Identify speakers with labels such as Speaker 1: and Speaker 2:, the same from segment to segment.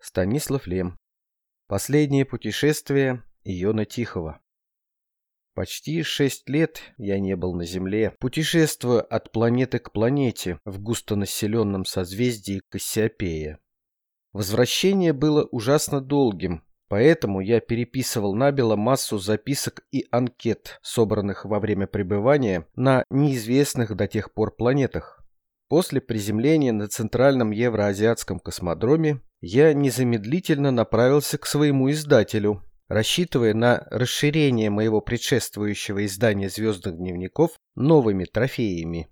Speaker 1: Станислав Лем. Последнее путешествие Иона Тихого. Почти шесть лет я не был на Земле, путешествуя от планеты к планете в густонаселенном созвездии Кассиопея. Возвращение было ужасно долгим, поэтому я переписывал набело массу записок и анкет, собранных во время пребывания на неизвестных до тех пор планетах. После приземления на Центральном Евроазиатском космодроме я незамедлительно направился к своему издателю, рассчитывая на расширение моего предшествующего издания «Звездных дневников» новыми трофеями.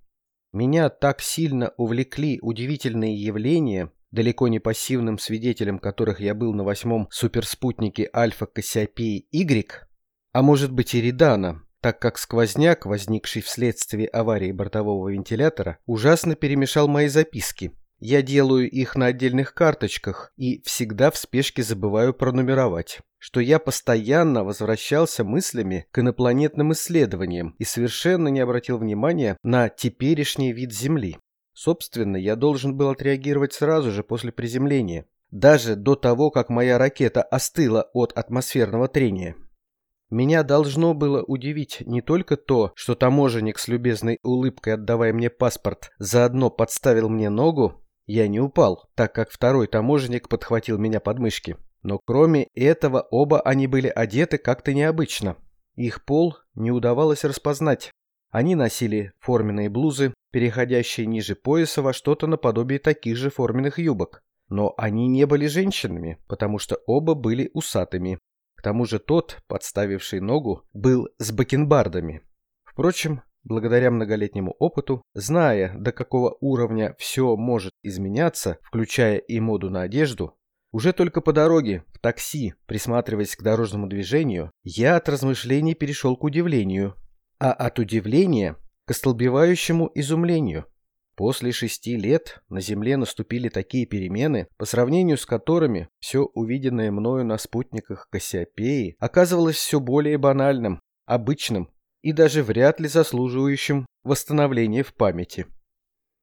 Speaker 1: Меня так сильно увлекли удивительные явления, далеко не пассивным свидетелем которых я был на восьмом суперспутнике Альфа Кассиопеи Y, а может быть и Редана, так как сквозняк, возникший вследствие аварии бортового вентилятора, ужасно перемешал мои записки. Я делаю их на отдельных карточках и всегда в спешке забываю пронумеровать, что я постоянно возвращался мыслями к инопланетным исследованиям и совершенно не обратил внимания на теперешний вид Земли. Собственно, я должен был отреагировать сразу же после приземления, даже до того, как моя ракета остыла от атмосферного трения. Меня должно было удивить не только то, что таможенник с любезной улыбкой, отдавая мне паспорт, заодно подставил мне ногу, я не упал, так как второй таможенник подхватил меня под мышки. Но кроме этого оба они были одеты как-то необычно. Их пол не удавалось распознать. Они носили форменные блузы, переходящие ниже пояса во что-то наподобие таких же форменных юбок. Но они не были женщинами, потому что оба были усатыми. К тому же тот, подставивший ногу, был с бакенбардами. Впрочем, благодаря многолетнему опыту, зная, до какого уровня все может изменяться, включая и моду на одежду, уже только по дороге, в такси, присматриваясь к дорожному движению, я от размышлений перешел к удивлению, а от удивления к остолбевающему изумлению. После шести лет на Земле наступили такие перемены, по сравнению с которыми все увиденное мною на спутниках Кассиопеи оказывалось все более банальным, обычным и даже вряд ли заслуживающим восстановления в памяти.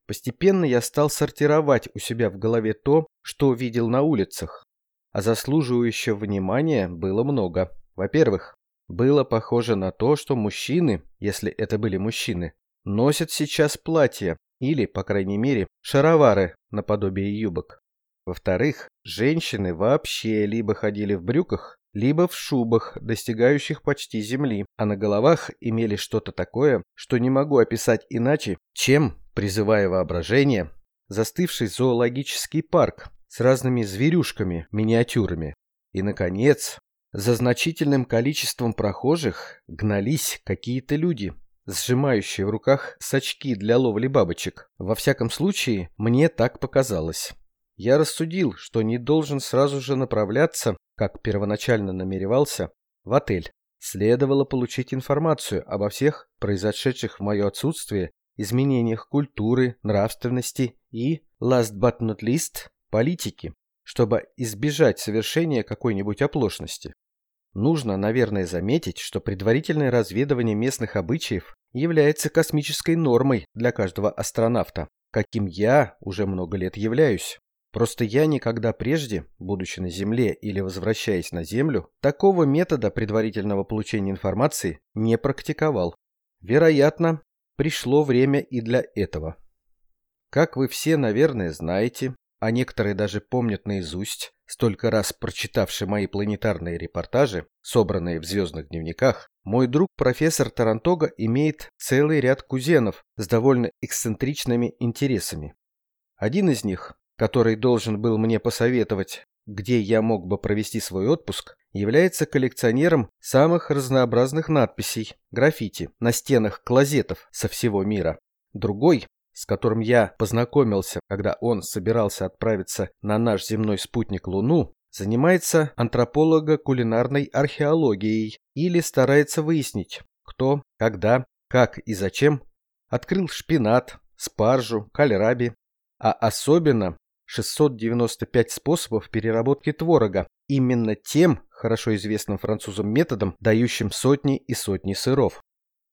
Speaker 1: Постепенно я стал сортировать у себя в голове то, что видел на улицах, а заслуживающего внимания было много. Во-первых, было похоже на то, что мужчины, если это были мужчины, носят сейчас платья или, по крайней мере, шаровары наподобие юбок. Во-вторых, женщины вообще либо ходили в брюках, либо в шубах, достигающих почти земли, а на головах имели что-то такое, что не могу описать иначе, чем, призывая воображение, застывший зоологический парк с разными зверюшками, миниатюрами. И, наконец, за значительным количеством прохожих гнались какие-то люди, сжимающие в руках сачки для ловли бабочек. Во всяком случае, мне так показалось. Я рассудил, что не должен сразу же направляться, как первоначально намеревался, в отель. Следовало получить информацию обо всех произошедших в мое отсутствие изменениях культуры, нравственности и, last but not least, политики, чтобы избежать совершения какой-нибудь оплошности. Нужно, наверное, заметить, что предварительное разведывание местных обычаев является космической нормой для каждого астронавта, каким я уже много лет являюсь. Просто я никогда прежде, будучи на Земле или возвращаясь на Землю, такого метода предварительного получения информации не практиковал. Вероятно, пришло время и для этого. Как вы все, наверное, знаете, а некоторые даже помнят наизусть, столько раз прочитавшие мои планетарные репортажи, собранные в звездных дневниках, мой друг профессор Тарантога имеет целый ряд кузенов с довольно эксцентричными интересами. Один из них который должен был мне посоветовать, где я мог бы провести свой отпуск, является коллекционером самых разнообразных надписей, граффити, на стенах клозетов со всего мира. Другой, с которым я познакомился, когда он собирался отправиться на наш земной спутник Луну, занимается антрополого-кулинарной археологией или старается выяснить, кто, когда, как и зачем открыл шпинат, спаржу, кальраби, а особенно 695 способов переработки творога, именно тем, хорошо известным французам методом, дающим сотни и сотни сыров.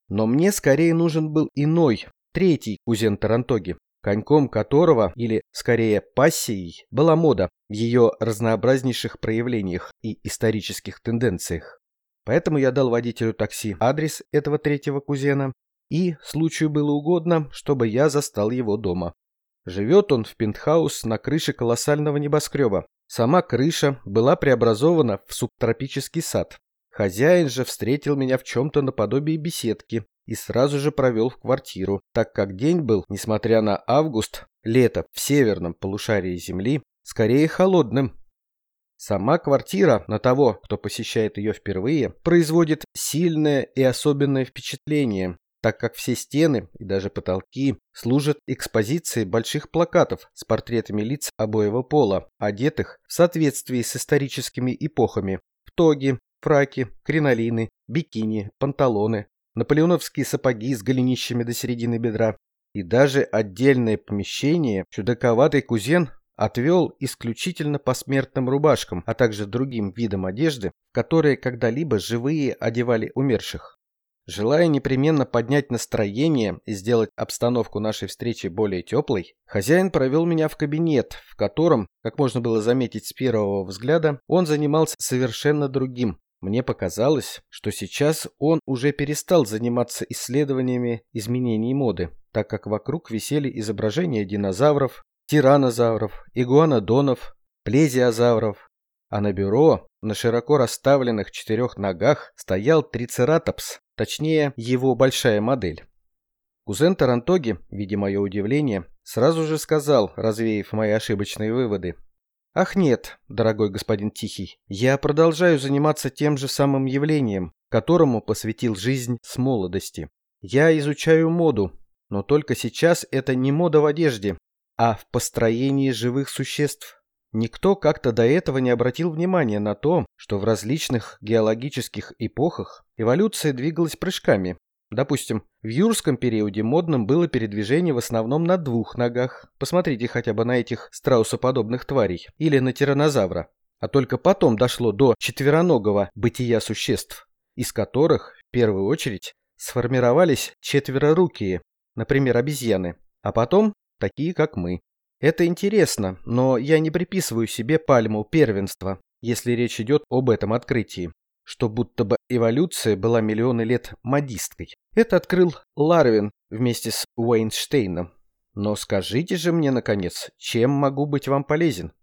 Speaker 1: Но мне скорее нужен был иной, третий кузен Тарантоги, коньком которого, или скорее пассией, была мода в ее разнообразнейших проявлениях и исторических тенденциях. Поэтому я дал водителю такси адрес этого третьего кузена, и случаю было угодно, чтобы я застал его дома. Живет он в пентхаус на крыше колоссального небоскреба. Сама крыша была преобразована в субтропический сад. Хозяин же встретил меня в чем-то наподобие беседки и сразу же провел в квартиру, так как день был, несмотря на август, лето в северном полушарии Земли, скорее холодным. Сама квартира на того, кто посещает ее впервые, производит сильное и особенное впечатление, так как все стены и даже потолки служат экспозицией больших плакатов с портретами лиц обоего пола, одетых в соответствии с историческими эпохами в тоги, фраки, кринолины, бикини, панталоны, наполеоновские сапоги с голенищами до середины бедра. И даже отдельное помещение чудаковатый кузен отвел исключительно по смертным рубашкам, а также другим видам одежды, которые когда-либо живые одевали умерших. Желая непременно поднять настроение и сделать обстановку нашей встречи более теплой, хозяин провел меня в кабинет, в котором, как можно было заметить с первого взгляда, он занимался совершенно другим. Мне показалось, что сейчас он уже перестал заниматься исследованиями изменений моды, так как вокруг висели изображения динозавров, тиранозавров, игуанодонов, плезиозавров, а на бюро на широко расставленных четырех ногах стоял трицератопс Точнее, его большая модель. Кузен Тарантоги, видя мое удивление, сразу же сказал, развеяв мои ошибочные выводы. «Ах нет, дорогой господин Тихий, я продолжаю заниматься тем же самым явлением, которому посвятил жизнь с молодости. Я изучаю моду, но только сейчас это не мода в одежде, а в построении живых существ. Никто как-то до этого не обратил внимания на то, что в различных геологических эпохах эволюция двигалась прыжками. Допустим, в юрском периоде модным было передвижение в основном на двух ногах. Посмотрите хотя бы на этих страусоподобных тварей. Или на тиранозавра. А только потом дошло до четвероногого бытия существ, из которых, в первую очередь, сформировались четверорукие, например, обезьяны, а потом такие, как мы. Это интересно, но я не приписываю себе пальму первенства, если речь идет об этом открытии, что будто бы эволюция была миллионы лет модисткой. Это открыл Ларвин вместе с Уэйнштейном. Но скажите же мне, наконец, чем могу быть вам полезен?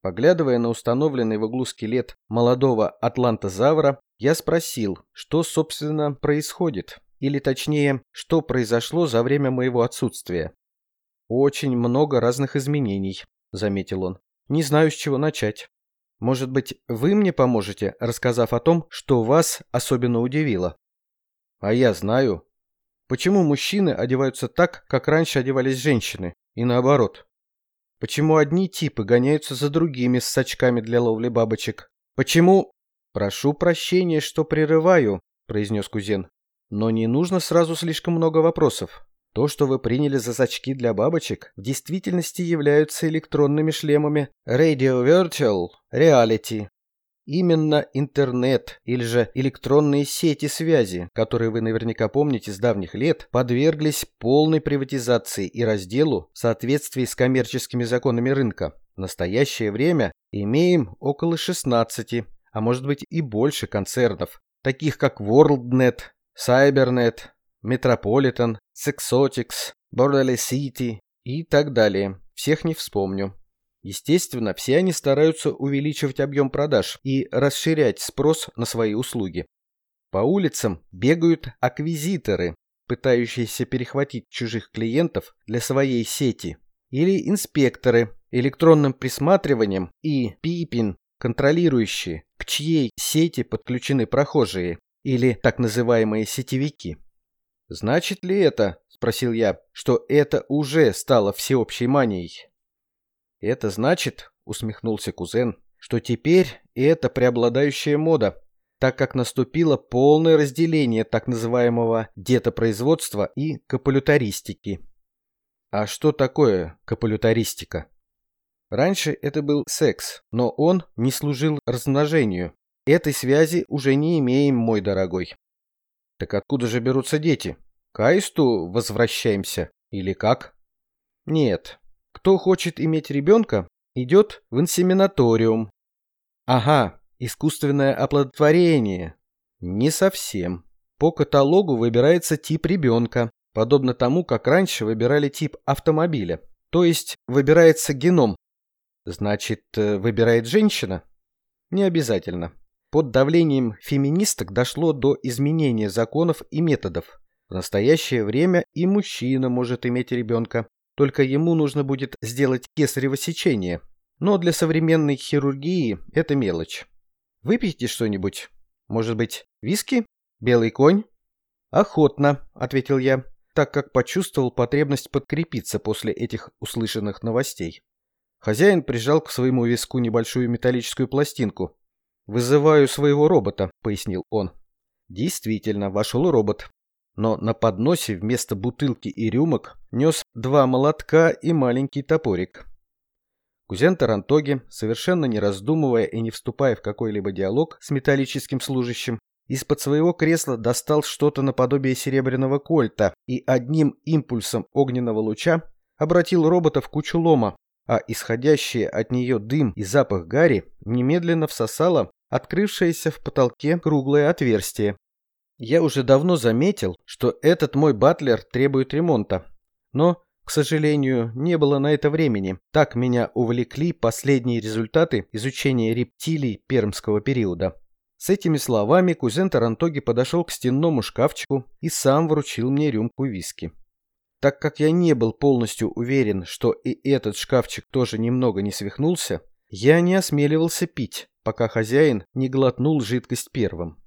Speaker 1: Поглядывая на установленный в углу скелет молодого атлантозавра, я спросил, что, собственно, происходит. Или точнее, что произошло за время моего отсутствия. «Очень много разных изменений», — заметил он. «Не знаю, с чего начать. Может быть, вы мне поможете, рассказав о том, что вас особенно удивило?» «А я знаю. Почему мужчины одеваются так, как раньше одевались женщины, и наоборот? Почему одни типы гоняются за другими с сачками для ловли бабочек? Почему...» «Прошу прощения, что прерываю», — произнес кузен. «Но не нужно сразу слишком много вопросов. То, что вы приняли за сачки для бабочек, в действительности являются электронными шлемами Radio Virtual Reality. Именно интернет или же электронные сети связи, которые вы наверняка помните с давних лет, подверглись полной приватизации и разделу в соответствии с коммерческими законами рынка. В настоящее время имеем около 16, а может быть и больше концернов, таких как WorldNet, CyberNet, Metropolitan, Sexotics, Borderless City и так далее. Всех не вспомню. Естественно, все они стараются увеличивать объем продаж и расширять спрос на свои услуги. По улицам бегают аквизиторы, пытающиеся перехватить чужих клиентов для своей сети, или инспекторы, электронным присматриванием и пипин, контролирующие, к чьей сети подключены прохожие, или так называемые сетевики. «Значит ли это, — спросил я, — что это уже стало всеобщей манией?» «Это значит, — усмехнулся кузен, — что теперь это преобладающая мода, так как наступило полное разделение так называемого детопроизводства и капулютаристики». «А что такое капулютаристика?» Раньше это был секс, но он не служил размножению. Этой связи уже не имеем, мой дорогой. Так откуда же берутся дети? К Аисту возвращаемся? Или как? Нет. Кто хочет иметь ребенка, идет в инсеминаториум. Ага, искусственное оплодотворение. Не совсем. По каталогу выбирается тип ребенка, подобно тому, как раньше выбирали тип автомобиля. То есть выбирается геном. Значит, э, выбирает женщина? Не обязательно. Под давлением феминисток дошло до изменения законов и методов. В настоящее время и мужчина может иметь ребенка, только ему нужно будет сделать кесарево сечение. Но для современной хирургии это мелочь. Выпейте что-нибудь? Может быть, виски? Белый конь? Охотно, ответил я, так как почувствовал потребность подкрепиться после этих услышанных новостей. Хозяин прижал к своему виску небольшую металлическую пластинку. «Вызываю своего робота», — пояснил он. Действительно, вошел робот. Но на подносе вместо бутылки и рюмок нес два молотка и маленький топорик. Кузен Тарантоги, совершенно не раздумывая и не вступая в какой-либо диалог с металлическим служащим, из-под своего кресла достал что-то наподобие серебряного кольта и одним импульсом огненного луча обратил робота в кучу лома, а исходящий от нее дым и запах гари немедленно всосало открывшееся в потолке круглое отверстие. Я уже давно заметил, что этот мой батлер требует ремонта, но, к сожалению, не было на это времени. Так меня увлекли последние результаты изучения рептилий пермского периода. С этими словами кузен Тарантоги подошел к стенному шкафчику и сам вручил мне рюмку виски. Так как я не был полностью уверен, что и этот шкафчик тоже немного не свихнулся, я не осмеливался пить, пока хозяин не глотнул жидкость первым.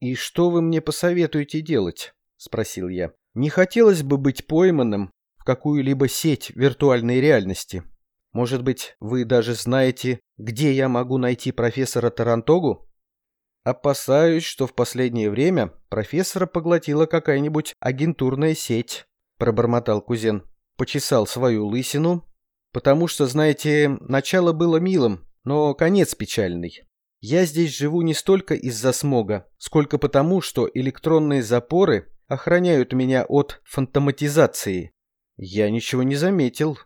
Speaker 1: «И что вы мне посоветуете делать?» — спросил я. «Не хотелось бы быть пойманным в какую-либо сеть виртуальной реальности. Может быть, вы даже знаете, где я могу найти профессора Тарантогу?» «Опасаюсь, что в последнее время профессора поглотила какая-нибудь агентурная сеть», — пробормотал кузен. Почесал свою лысину, потому что, знаете, начало было милым, но конец печальный. Я здесь живу не столько из-за смога, сколько потому, что электронные запоры охраняют меня от фантоматизации. Я ничего не заметил.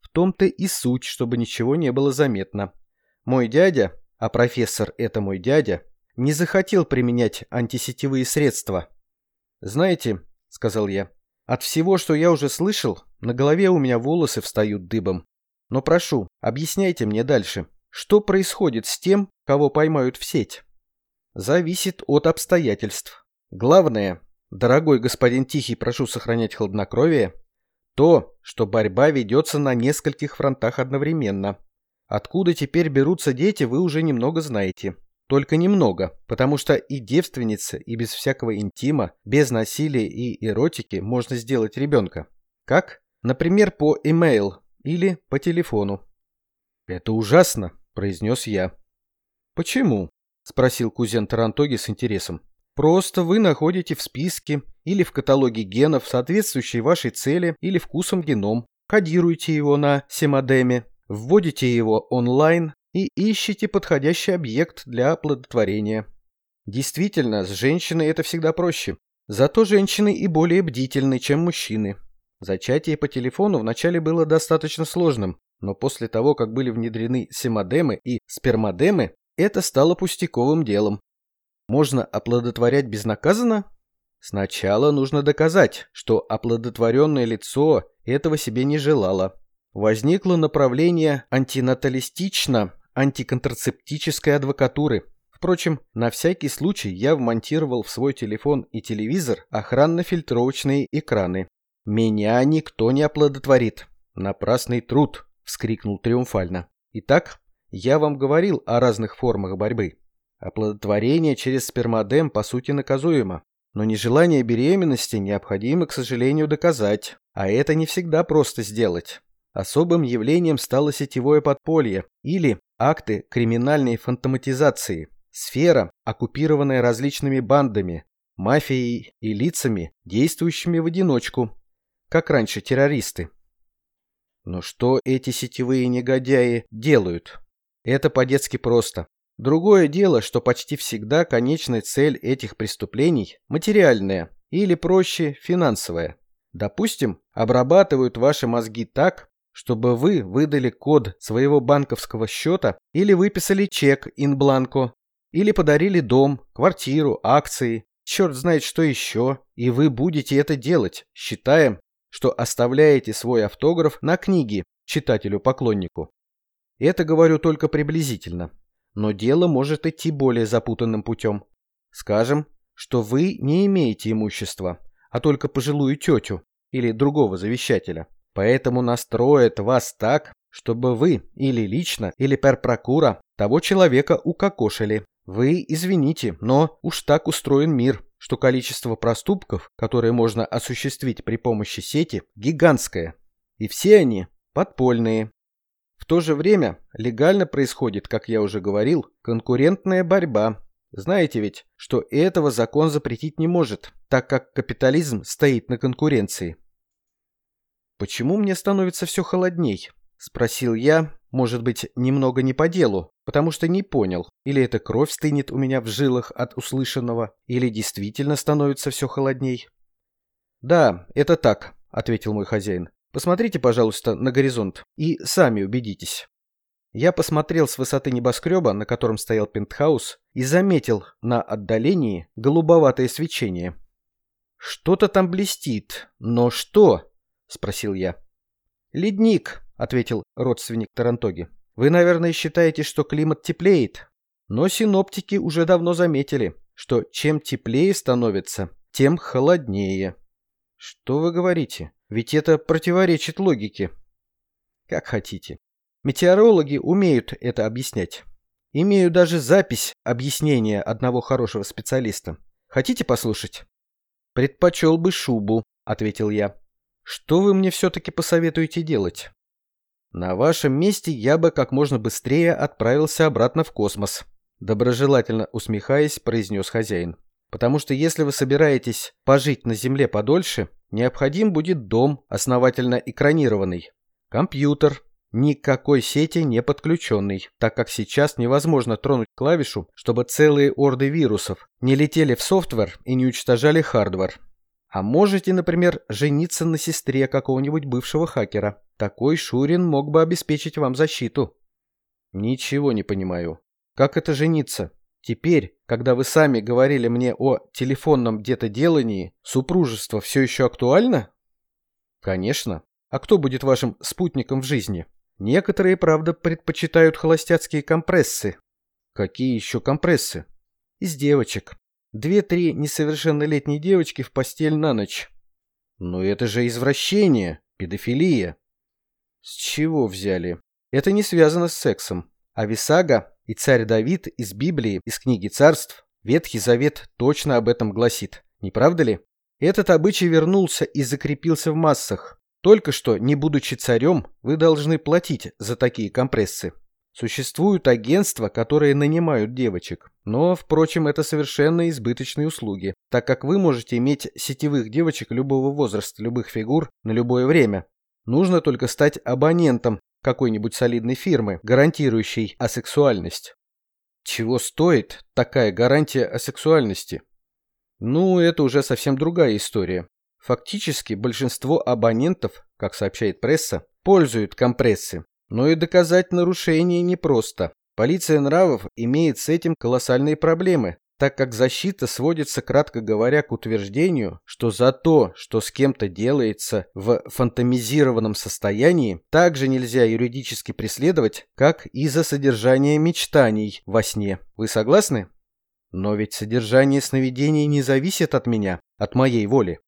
Speaker 1: В том-то и суть, чтобы ничего не было заметно. Мой дядя, а профессор это мой дядя, не захотел применять антисетевые средства. «Знаете», — сказал я, — «от всего, что я уже слышал, на голове у меня волосы встают дыбом. Но прошу, объясняйте мне дальше». Что происходит с тем, кого поймают в сеть? Зависит от обстоятельств. Главное, дорогой господин Тихий, прошу сохранять хладнокровие, то, что борьба ведется на нескольких фронтах одновременно. Откуда теперь берутся дети, вы уже немного знаете. Только немного, потому что и девственница, и без всякого интима, без насилия и эротики можно сделать ребенка. Как? Например, по email или по телефону. Это ужасно, произнес я. «Почему?» – спросил кузен Тарантоги с интересом. «Просто вы находите в списке или в каталоге генов, соответствующий вашей цели или вкусом геном, кодируете его на семадеме, вводите его онлайн и ищете подходящий объект для оплодотворения. Действительно, с женщиной это всегда проще. Зато женщины и более бдительны, чем мужчины. Зачатие по телефону вначале было достаточно сложным, но после того, как были внедрены семадемы и спермодемы, это стало пустяковым делом. Можно оплодотворять безнаказанно? Сначала нужно доказать, что оплодотворенное лицо этого себе не желало. Возникло направление антинаталистично-антиконтрацептической адвокатуры. Впрочем, на всякий случай я вмонтировал в свой телефон и телевизор охранно-фильтровочные экраны. Меня никто не оплодотворит. Напрасный труд. — вскрикнул триумфально. «Итак, я вам говорил о разных формах борьбы. Оплодотворение через спермодем по сути наказуемо. Но нежелание беременности необходимо, к сожалению, доказать. А это не всегда просто сделать. Особым явлением стало сетевое подполье или акты криминальной фантоматизации. Сфера, оккупированная различными бандами, мафией и лицами, действующими в одиночку, как раньше террористы. Но что эти сетевые негодяи делают? Это по-детски просто. Другое дело, что почти всегда конечная цель этих преступлений материальная или проще финансовая. Допустим, обрабатывают ваши мозги так, чтобы вы выдали код своего банковского счета или выписали чек ин-бланко, или подарили дом, квартиру, акции, черт знает что еще, и вы будете это делать, считая, что оставляете свой автограф на книге читателю-поклоннику. Это говорю только приблизительно, но дело может идти более запутанным путем. Скажем, что вы не имеете имущества, а только пожилую тетю или другого завещателя. Поэтому настроят вас так, чтобы вы или лично, или пер прокура того человека укокошили. Вы извините, но уж так устроен мир, что количество проступков, которые можно осуществить при помощи сети, гигантское. И все они подпольные. В то же время легально происходит, как я уже говорил, конкурентная борьба знаете ведь, что этого закон запретить не может, так как капитализм стоит на конкуренции. «Почему мне становится все холодней?» — спросил я, может быть, немного не по делу, потому что не понял, или эта кровь стынет у меня в жилах от услышанного, или действительно становится все холодней. «Да, это так», — ответил мой хозяин. «Посмотрите, пожалуйста, на горизонт и сами убедитесь». Я посмотрел с высоты небоскреба, на котором стоял пентхаус, и заметил на отдалении голубоватое свечение. «Что-то там блестит, но что?» — спросил я. «Ледник», — ответил родственник Тарантоги. «Вы, наверное, считаете, что климат теплеет, но синоптики уже давно заметили, что чем теплее становится, тем холоднее». «Что вы говорите? Ведь это противоречит логике». «Как хотите. Метеорологи умеют это объяснять. Имею даже запись объяснения одного хорошего специалиста. Хотите послушать? Предпочел бы шубу, ответил я. Что вы мне все-таки посоветуете делать? На вашем месте я бы как можно быстрее отправился обратно в космос. Доброжелательно усмехаясь, произнес хозяин. Потому что если вы собираетесь пожить на Земле подольше, необходим будет дом, основательно экранированный, компьютер, никакой сети не подключенный, так как сейчас невозможно тронуть клавишу, чтобы целые орды вирусов не летели в софтвер и не уничтожали хардвер. А можете, например, жениться на сестре какого-нибудь бывшего хакера. Такой Шурин мог бы обеспечить вам защиту. Ничего не понимаю. Как это жениться? Теперь, когда вы сами говорили мне о телефонном где-то делании, супружество все еще актуально? Конечно. А кто будет вашим спутником в жизни? Некоторые, правда, предпочитают холостяцкие компрессы. Какие еще компрессы? Из девочек. Две-три несовершеннолетние девочки в постель на ночь. Но это же извращение, педофилия. С чего взяли? Это не связано с сексом. А Висага и царь Давид из Библии, из книги царств, Ветхий Завет точно об этом гласит. Не правда ли? Этот обычай вернулся и закрепился в массах. Только что, не будучи царем, вы должны платить за такие компрессы. Существуют агентства, которые нанимают девочек. Но, впрочем, это совершенно избыточные услуги, так как вы можете иметь сетевых девочек любого возраста, любых фигур, на любое время. Нужно только стать абонентом какой-нибудь солидной фирмы, гарантирующей асексуальность. Чего стоит такая гарантия асексуальности? Ну, это уже совсем другая история. Фактически большинство абонентов, как сообщает пресса, пользуют компрессы. Но и доказать нарушение непросто. Полиция нравов имеет с этим колоссальные проблемы, так как защита сводится, кратко говоря, к утверждению, что за то, что с кем-то делается в фантомизированном состоянии, также нельзя юридически преследовать, как и за содержание мечтаний во сне. Вы согласны? Но ведь содержание сновидений не зависит от меня, от моей воли.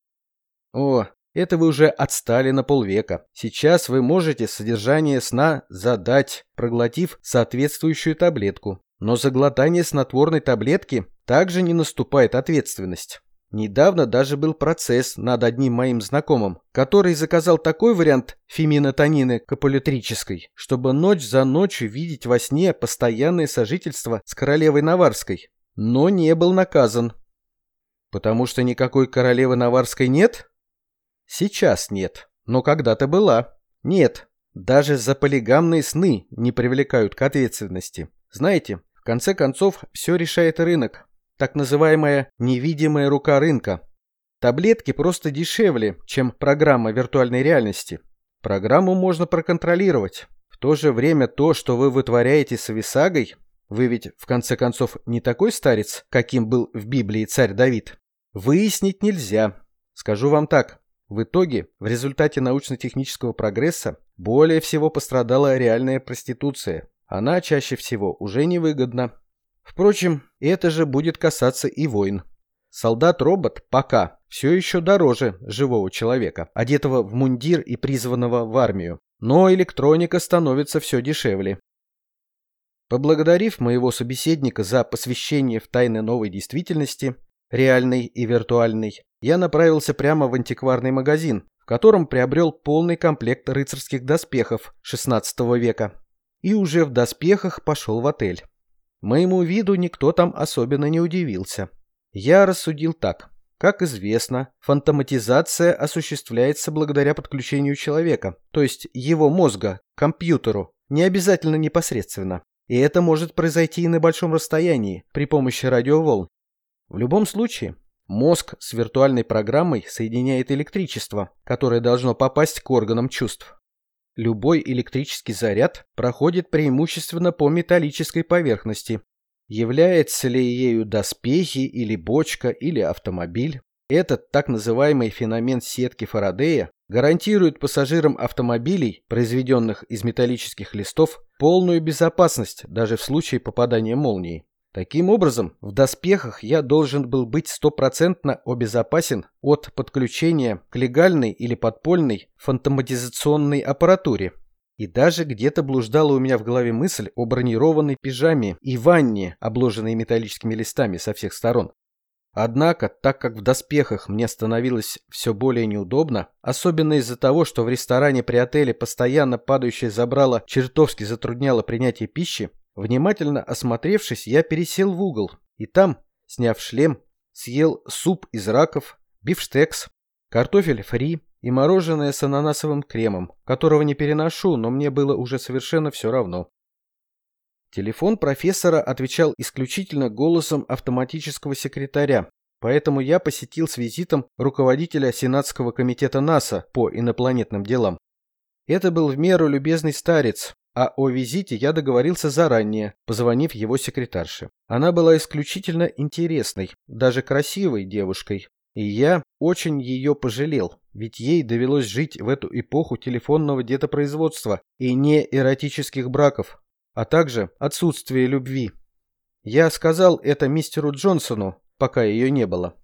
Speaker 1: О, это вы уже отстали на полвека. Сейчас вы можете содержание сна задать, проглотив соответствующую таблетку. Но за глотание снотворной таблетки также не наступает ответственность. Недавно даже был процесс над одним моим знакомым, который заказал такой вариант феминотонины капулетрической, чтобы ночь за ночью видеть во сне постоянное сожительство с королевой Наварской, но не был наказан. Потому что никакой королевы Наварской нет? Сейчас нет, но когда-то была. Нет, даже за полигамные сны не привлекают к ответственности. Знаете, в конце концов, все решает рынок. Так называемая невидимая рука рынка. Таблетки просто дешевле, чем программа виртуальной реальности. Программу можно проконтролировать. В то же время то, что вы вытворяете с Висагой, вы ведь, в конце концов, не такой старец, каким был в Библии царь Давид, выяснить нельзя. Скажу вам так, в итоге, в результате научно-технического прогресса, более всего пострадала реальная проституция. Она чаще всего уже невыгодна. Впрочем, это же будет касаться и войн. Солдат-робот пока все еще дороже живого человека, одетого в мундир и призванного в армию. Но электроника становится все дешевле. Поблагодарив моего собеседника за посвящение в тайны новой действительности, реальной и виртуальной, я направился прямо в антикварный магазин, в котором приобрел полный комплект рыцарских доспехов XVI века. И уже в доспехах пошел в отель. Моему виду никто там особенно не удивился. Я рассудил так. Как известно, фантоматизация осуществляется благодаря подключению человека, то есть его мозга, к компьютеру, не обязательно непосредственно. И это может произойти и на большом расстоянии, при помощи радиоволн. В любом случае, мозг с виртуальной программой соединяет электричество, которое должно попасть к органам чувств. Любой электрический заряд проходит преимущественно по металлической поверхности, Является ли ею доспехи или бочка или автомобиль? Этот так называемый феномен сетки Фарадея гарантирует пассажирам автомобилей, произведенных из металлических листов, полную безопасность даже в случае попадания молнии. Таким образом, в доспехах я должен был быть стопроцентно обезопасен от подключения к легальной или подпольной фантоматизационной аппаратуре, и даже где-то блуждала у меня в голове мысль о бронированной пижаме и ванне, обложенной металлическими листами со всех сторон. Однако, так как в доспехах мне становилось все более неудобно, особенно из-за того, что в ресторане при отеле постоянно падающее забрало чертовски затрудняло принятие пищи, внимательно осмотревшись, я пересел в угол, и там, сняв шлем, съел суп из раков, бифштекс, картофель фри, и мороженое с ананасовым кремом, которого не переношу, но мне было уже совершенно все равно. Телефон профессора отвечал исключительно голосом автоматического секретаря, поэтому я посетил с визитом руководителя Сенатского комитета НАСА по инопланетным делам. Это был в меру любезный старец, а о визите я договорился заранее, позвонив его секретарше. Она была исключительно интересной, даже красивой девушкой, и я очень ее пожалел, ведь ей довелось жить в эту эпоху телефонного детопроизводства и не эротических браков, а также отсутствия любви. Я сказал это мистеру Джонсону, пока ее не было.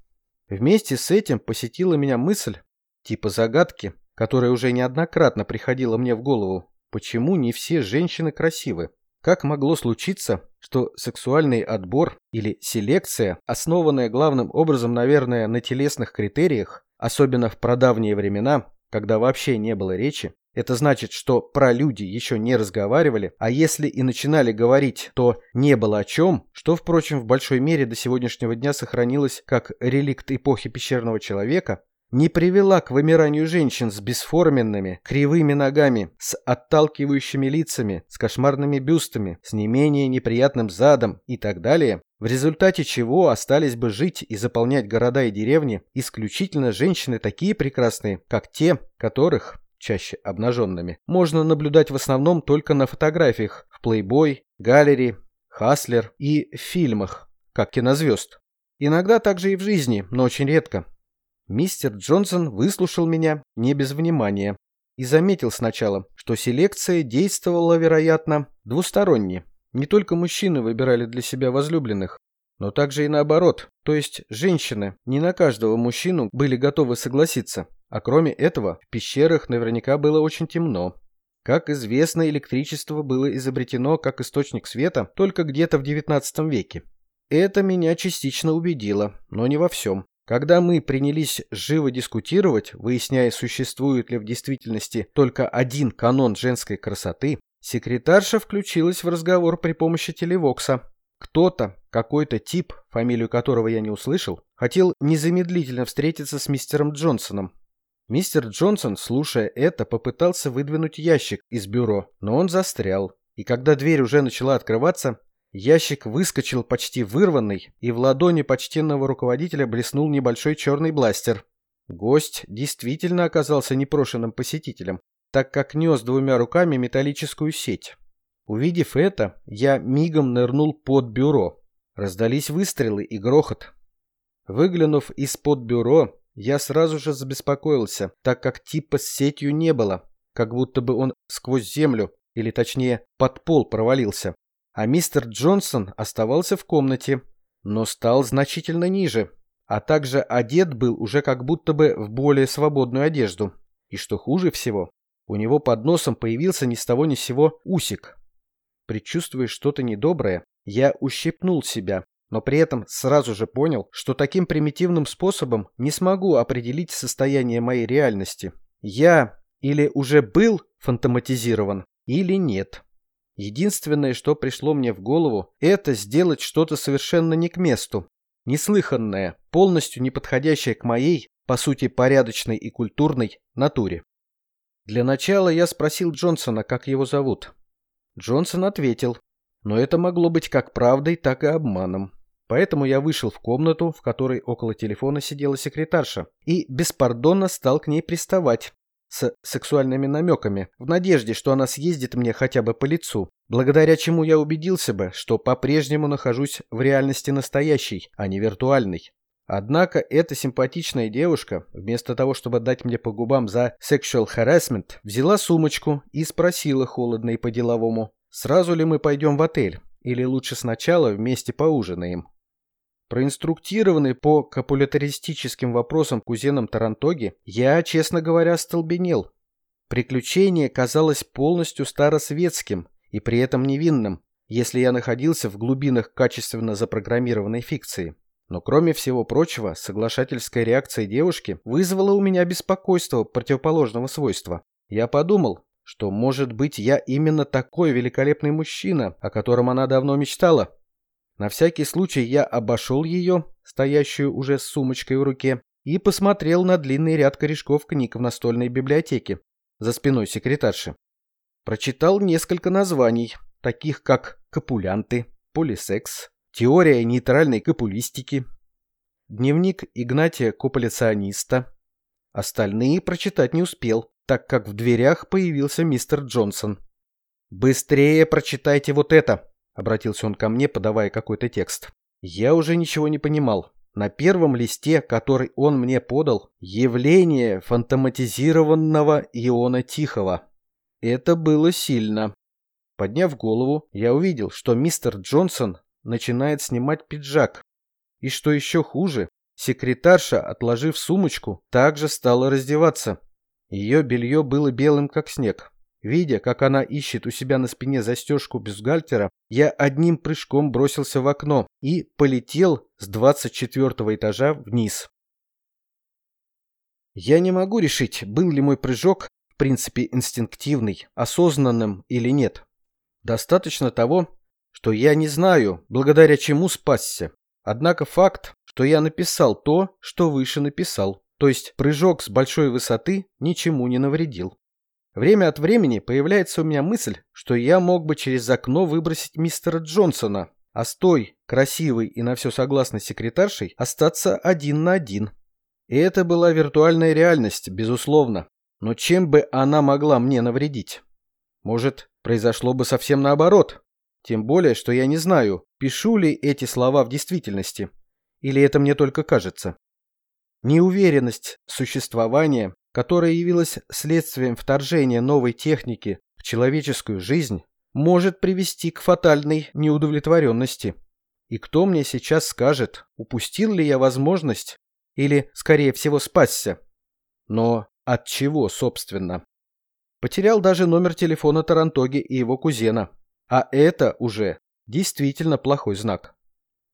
Speaker 1: Вместе с этим посетила меня мысль, типа загадки, которая уже неоднократно приходила мне в голову, почему не все женщины красивы. Как могло случиться, что сексуальный отбор или селекция, основанная главным образом, наверное, на телесных критериях, особенно в прадавние времена, когда вообще не было речи, это значит, что про люди еще не разговаривали, а если и начинали говорить, то не было о чем, что, впрочем, в большой мере до сегодняшнего дня сохранилось как реликт эпохи пещерного человека, не привела к вымиранию женщин с бесформенными, кривыми ногами, с отталкивающими лицами, с кошмарными бюстами, с не менее неприятным задом и так далее, в результате чего остались бы жить и заполнять города и деревни исключительно женщины такие прекрасные, как те, которых, чаще обнаженными, можно наблюдать в основном только на фотографиях в Playboy, Галери, Хаслер и фильмах, как кинозвезд. Иногда также и в жизни, но очень редко. Мистер Джонсон выслушал меня не без внимания и заметил сначала, что селекция действовала, вероятно, двусторонне. Не только мужчины выбирали для себя возлюбленных, но также и наоборот, то есть женщины не на каждого мужчину были готовы согласиться, а кроме этого в пещерах наверняка было очень темно. Как известно, электричество было изобретено как источник света только где-то в XIX веке. Это меня частично убедило, но не во всем. Когда мы принялись живо дискутировать, выясняя, существует ли в действительности только один канон женской красоты, секретарша включилась в разговор при помощи телевокса. Кто-то, какой-то тип, фамилию которого я не услышал, хотел незамедлительно встретиться с мистером Джонсоном. Мистер Джонсон, слушая это, попытался выдвинуть ящик из бюро, но он застрял. И когда дверь уже начала открываться, Ящик выскочил почти вырванный, и в ладони почтенного руководителя блеснул небольшой черный бластер. Гость действительно оказался непрошенным посетителем, так как нес двумя руками металлическую сеть. Увидев это, я мигом нырнул под бюро. Раздались выстрелы и грохот. Выглянув из-под бюро, я сразу же забеспокоился, так как типа с сетью не было, как будто бы он сквозь землю, или точнее под пол провалился. А мистер Джонсон оставался в комнате, но стал значительно ниже, а также одет был уже как будто бы в более свободную одежду. И что хуже всего, у него под носом появился ни с того ни с сего усик. Предчувствуя что-то недоброе, я ущипнул себя, но при этом сразу же понял, что таким примитивным способом не смогу определить состояние моей реальности. Я или уже был фантоматизирован, или нет. Единственное, что пришло мне в голову, это сделать что-то совершенно не к месту, неслыханное, полностью не подходящее к моей, по сути порядочной и культурной, натуре. Для начала я спросил Джонсона, как его зовут. Джонсон ответил, но это могло быть как правдой, так и обманом. Поэтому я вышел в комнату, в которой около телефона сидела секретарша, и беспардонно стал к ней приставать с сексуальными намеками, в надежде, что она съездит мне хотя бы по лицу, благодаря чему я убедился бы, что по-прежнему нахожусь в реальности настоящей, а не виртуальной. Однако эта симпатичная девушка, вместо того, чтобы дать мне по губам за sexual harassment, взяла сумочку и спросила холодно и по-деловому, сразу ли мы пойдем в отель, или лучше сначала вместе поужинаем. Проинструктированный по капулятаристическим вопросам кузенам Тарантоги, я, честно говоря, столбенел. Приключение казалось полностью старосветским и при этом невинным, если я находился в глубинах качественно запрограммированной фикции. Но кроме всего прочего, соглашательская реакция девушки вызвала у меня беспокойство противоположного свойства. Я подумал, что, может быть, я именно такой великолепный мужчина, о котором она давно мечтала. На всякий случай я обошел ее, стоящую уже с сумочкой в руке, и посмотрел на длинный ряд корешков книг в настольной библиотеке за спиной секретарши. Прочитал несколько названий, таких как «Капулянты», «Полисекс», Теория нейтральной капулистики. Дневник Игнатия Кополяциониста. Остальные прочитать не успел, так как в дверях появился мистер Джонсон. «Быстрее прочитайте вот это!» — обратился он ко мне, подавая какой-то текст. Я уже ничего не понимал. На первом листе, который он мне подал, явление фантоматизированного иона Тихого. Это было сильно. Подняв голову, я увидел, что мистер Джонсон начинает снимать пиджак. И что еще хуже, секретарша, отложив сумочку, также стала раздеваться. Ее белье было белым, как снег. Видя, как она ищет у себя на спине застежку бюстгальтера, я одним прыжком бросился в окно и полетел с 24 этажа вниз. Я не могу решить, был ли мой прыжок, в принципе, инстинктивный, осознанным или нет. Достаточно того, что я не знаю, благодаря чему спасся. Однако факт, что я написал то, что выше написал, то есть прыжок с большой высоты ничему не навредил. Время от времени появляется у меня мысль, что я мог бы через окно выбросить мистера Джонсона, а с той, красивой и на все согласной секретаршей, остаться один на один. И это была виртуальная реальность, безусловно. Но чем бы она могла мне навредить? Может, произошло бы совсем наоборот? Тем более, что я не знаю, пишу ли эти слова в действительности, или это мне только кажется. Неуверенность существования, которая явилась следствием вторжения новой техники в человеческую жизнь, может привести к фатальной неудовлетворенности. И кто мне сейчас скажет, упустил ли я возможность или, скорее всего, спасся? Но от чего, собственно? Потерял даже номер телефона Тарантоги и его кузена. А это уже действительно плохой знак.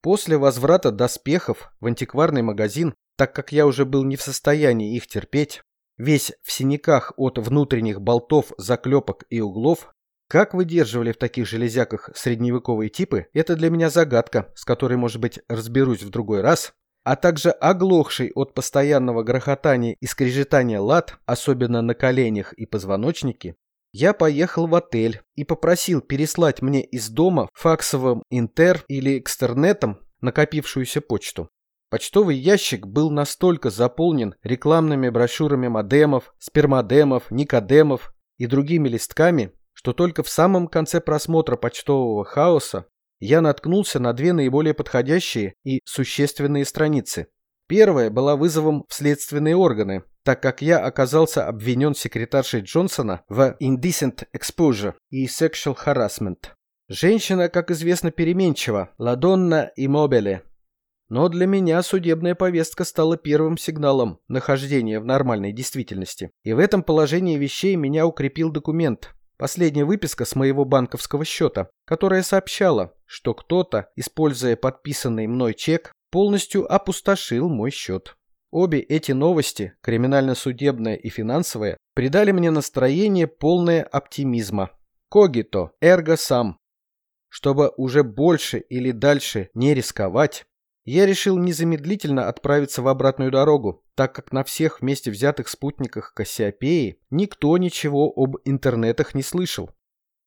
Speaker 1: После возврата доспехов в антикварный магазин, так как я уже был не в состоянии их терпеть, весь в синяках от внутренних болтов, заклепок и углов, как выдерживали в таких железяках средневековые типы, это для меня загадка, с которой, может быть, разберусь в другой раз, а также оглохший от постоянного грохотания и скрежетания лад, особенно на коленях и позвоночнике, я поехал в отель и попросил переслать мне из дома факсовым интер или экстернетом накопившуюся почту. Почтовый ящик был настолько заполнен рекламными брошюрами модемов, спермодемов, никодемов и другими листками, что только в самом конце просмотра почтового хаоса я наткнулся на две наиболее подходящие и существенные страницы. Первая была вызовом в следственные органы, так как я оказался обвинен секретаршей Джонсона в indecent exposure и sexual harassment. Женщина, как известно, переменчива, ладонна и мобиле. Но для меня судебная повестка стала первым сигналом нахождения в нормальной действительности. И в этом положении вещей меня укрепил документ. Последняя выписка с моего банковского счета, которая сообщала, что кто-то, используя подписанный мной чек, полностью опустошил мой счет. Обе эти новости, криминально-судебная и финансовая, придали мне настроение полное оптимизма. Когито, эрго сам. Чтобы уже больше или дальше не рисковать, я решил незамедлительно отправиться в обратную дорогу, так как на всех вместе взятых спутниках Кассиопеи никто ничего об интернетах не слышал.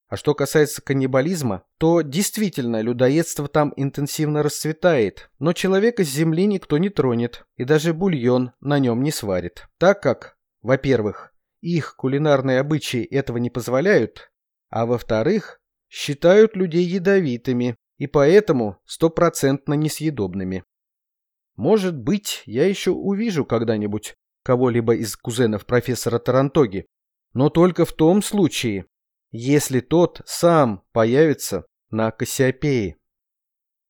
Speaker 1: А что касается каннибализма, то действительно людоедство там интенсивно расцветает, но человека с земли никто не тронет, и даже бульон на нем не сварит. Так как, во-первых, их кулинарные обычаи этого не позволяют, а во-вторых, считают людей ядовитыми и поэтому стопроцентно несъедобными. Может быть, я еще увижу когда-нибудь кого-либо из кузенов профессора Тарантоги, но только в том случае, если тот сам появится на Кассиопее.